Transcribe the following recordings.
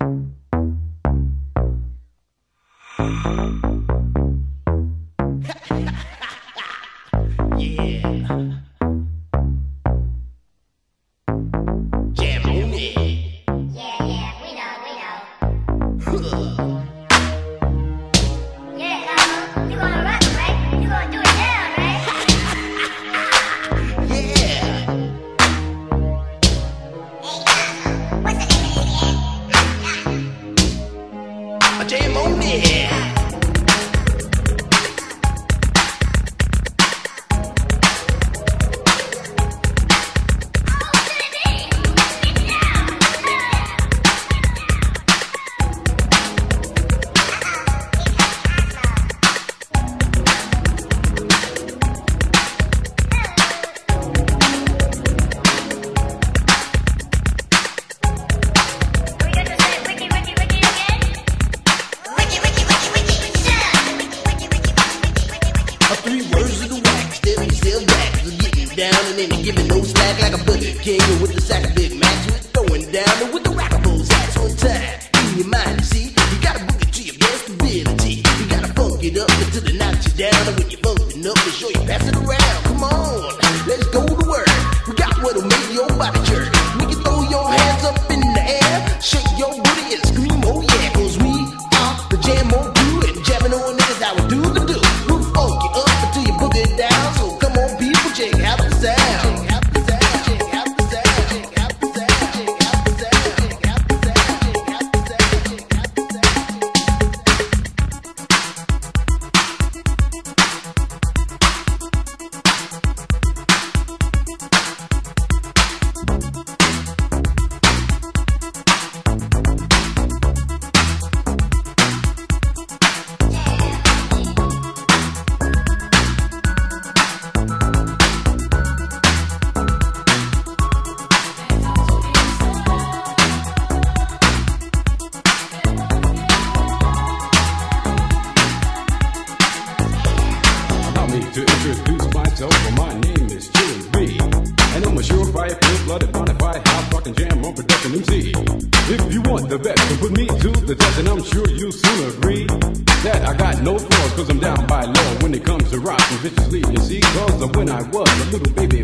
you Give giving no slack like a buddy king with the sack of Big Macs. We're throwing down and with the rockables hats on time. In your mind, you see, you gotta book it to your best ability. You gotta funk it up until the knock you down. And when you're bumping up, be sure you passing and I'm sure you'll soon agree that I got no flaws, cause I'm down by law when it comes to rocking viciously. You see, cause of when I was a little baby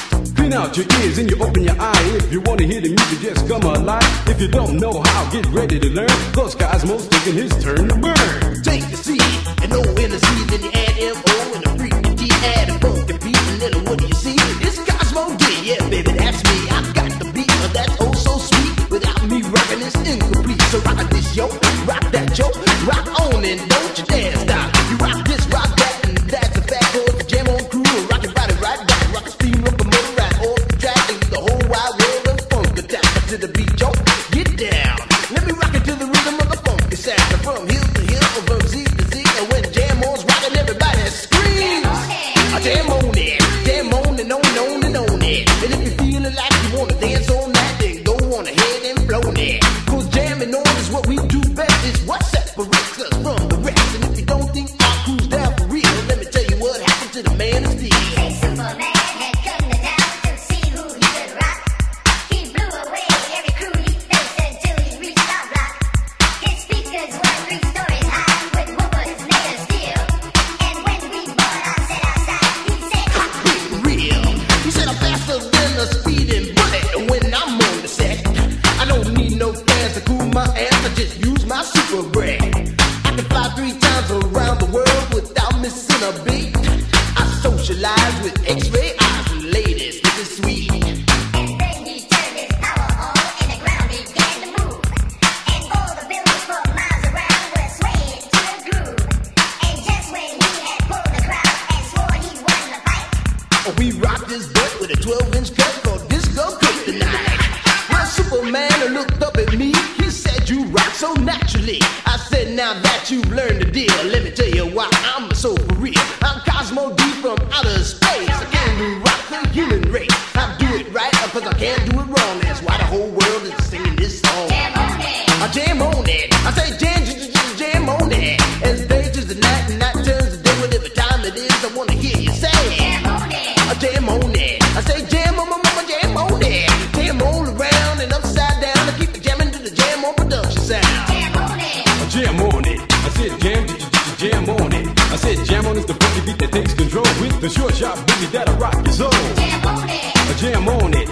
Clean out your ears and you open your eye. If you wanna hear the music just come alive. If you don't know how, get ready to learn. Cause Cozmo's taking his turn to burn. Take the C and O in the C, then you add M-O and the freaky D, add a funky beat, and then what do you see? And if you're feeling like you wanna dance faster than a speeding bullet when I'm on the set. I don't need no fans to cool my ass. I just use my super brain. I can fly three times around the world without missing a beat. I socialize with X-ray that you've learned to deal. Let me tell you why I'm so for real. I'm Cozmo D from outer space. I can do rock the human race. I do it right because I can't do it.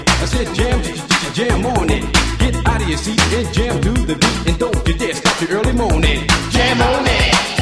I said jam, jam on it. Get out of your seat and jam to the beat. And don't you dare stop your early morning. Jam on it.